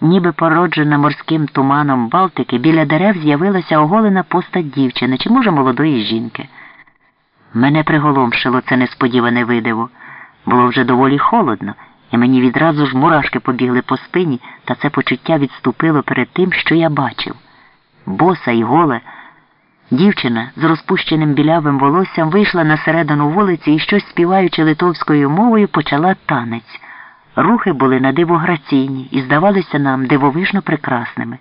Ніби породжена морським туманом Балтики, біля дерев з'явилася оголена постать дівчини чи, може, молодої жінки. Мене приголомшило це несподіване видиво. Було вже доволі холодно, і мені відразу ж мурашки побігли по спині, та це почуття відступило перед тим, що я бачив. Боса й голе. Дівчина з розпущеним білявим волоссям вийшла на середину вулиці і, щось співаючи литовською мовою, почала танець. Рухи були на диво граційні і здавалися нам дивовижно прекрасними.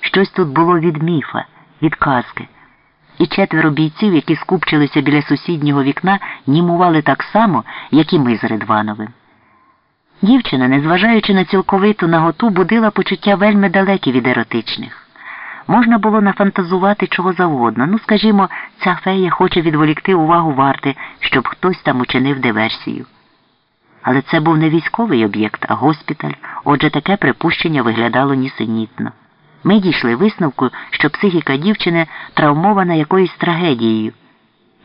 Щось тут було від міфа, від казки. І четверо бійців, які скупчилися біля сусіднього вікна, німували так само, як і ми з Редвановим. Дівчина, незважаючи на цілковиту наготу, будила почуття вельми далекі від еротичних. Можна було нафантазувати чого завгодно. Ну, скажімо, ця фея хоче відволікти увагу варти, щоб хтось там учинив диверсію. Але це був не військовий об'єкт, а госпіталь. Отже, таке припущення виглядало нісенітно. Ми дійшли висновку, що психіка дівчини травмована якоюсь трагедією.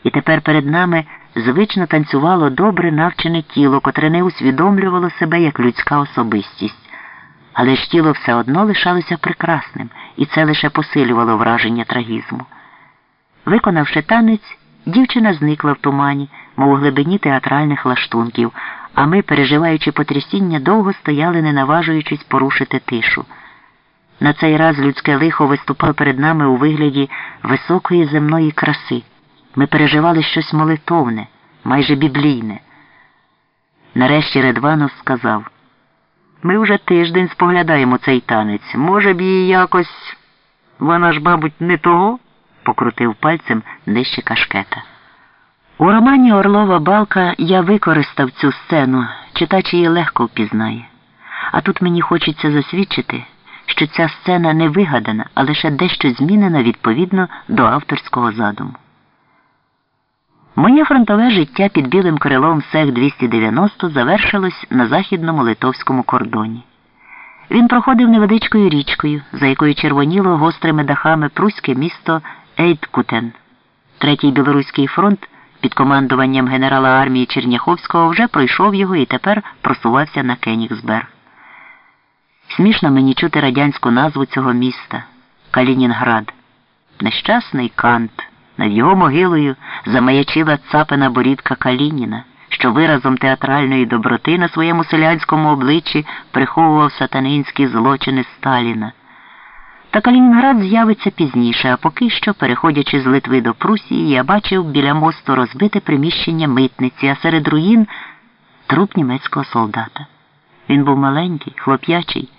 І тепер перед нами звично танцювало добре навчене тіло, котре не усвідомлювало себе як людська особистість. Але ж тіло все одно лишалося прекрасним, і це лише посилювало враження трагізму. Виконавши танець, дівчина зникла в тумані, мов у глибині театральних лаштунків, а ми, переживаючи потрясіння, довго стояли, не наважуючись порушити тишу. На цей раз людське лихо виступало перед нами у вигляді високої земної краси. Ми переживали щось молитовне, майже біблійне. Нарешті Редванов сказав ми вже тиждень споглядаємо цей танець. Може б її якось. Вона ж, мабуть, не того, покрутив пальцем нижче кашкета. У романі Орлова Балка я використав цю сцену, читач її легко впізнає. А тут мені хочеться засвідчити, що ця сцена не вигадана, а лише дещо змінена відповідно до авторського задуму. Моє фронтове життя під білим крилом Сех 290 завершилось на західному литовському кордоні. Він проходив невеличкою річкою, за якою червоніло гострими дахами пруське місто Ейткутен. Третій білоруський фронт під командуванням генерала армії Черняховського вже пройшов його і тепер просувався на Кенігсберг. Смішно мені чути радянську назву цього міста Калінінград. Нещасний Кант. Над його могилою замаячила цапина борідка Калініна, що виразом театральної доброти на своєму селянському обличчі приховував сатанинські злочини Сталіна. Та Калінінград з'явиться пізніше, а поки що, переходячи з Литви до Прусії, я бачив біля мосту розбите приміщення митниці, а серед руїн труп німецького солдата. Він був маленький, хлоп'ячий,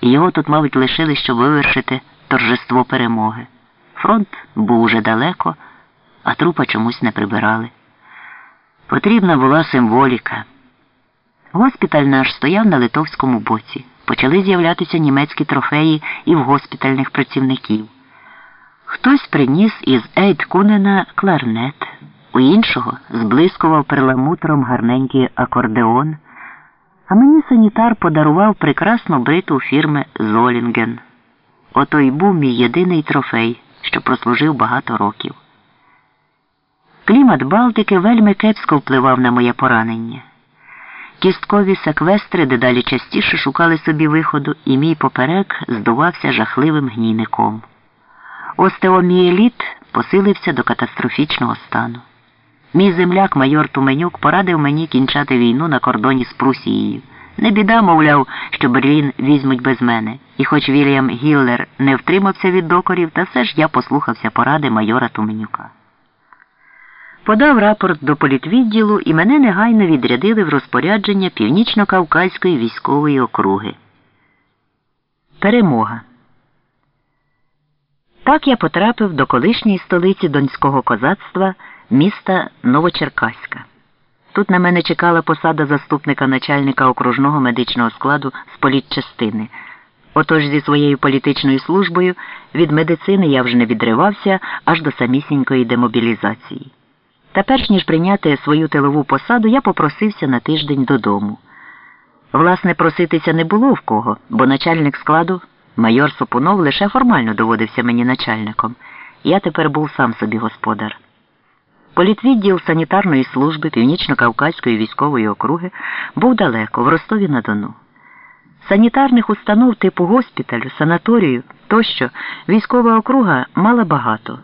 і його тут, мабуть, лишили, щоб вивершити торжество перемоги. Фронт був уже далеко, а трупа чомусь не прибирали. Потрібна була символіка. Госпіталь наш стояв на литовському боці. Почали з'являтися німецькі трофеї і в госпітальних працівників. Хтось приніс із Ейд Кунена кларнет, у іншого зблискував перламутром гарненький акордеон, а мені санітар подарував прекрасну бриту фірми Золінген. Ото й був мій єдиний трофей що прослужив багато років. Клімат Балтики вельми кепсько впливав на моє поранення. Кісткові секвестри дедалі частіше шукали собі виходу, і мій поперек здувався жахливим гнійником. Остеоміеліт посилився до катастрофічного стану. Мій земляк майор Туменюк порадив мені кінчати війну на кордоні з Прусією. Не біда, мовляв, що Берлін візьмуть без мене. І хоч Вільям Гіллер не втримався від докорів, та все ж я послухався поради майора Туменюка. Подав рапорт до політвідділу і мене негайно відрядили в розпорядження Північно-Кавказької військової округи. Перемога. Так я потрапив до колишньої столиці Донського козацтва міста Новочеркаська. Тут на мене чекала посада заступника начальника окружного медичного складу з політчастини. Отож зі своєю політичною службою від медицини я вже не відривався аж до самісінької демобілізації. Та перш ніж прийняти свою тилову посаду, я попросився на тиждень додому. Власне, проситися не було в кого, бо начальник складу, майор Сопунов, лише формально доводився мені начальником. Я тепер був сам собі господар. Політвідділ санітарної служби Північно-Кавказької військової округи був далеко, в Ростові на Дону. Санітарних установ типу госпіталю, санаторію тощо військова округа мала багато.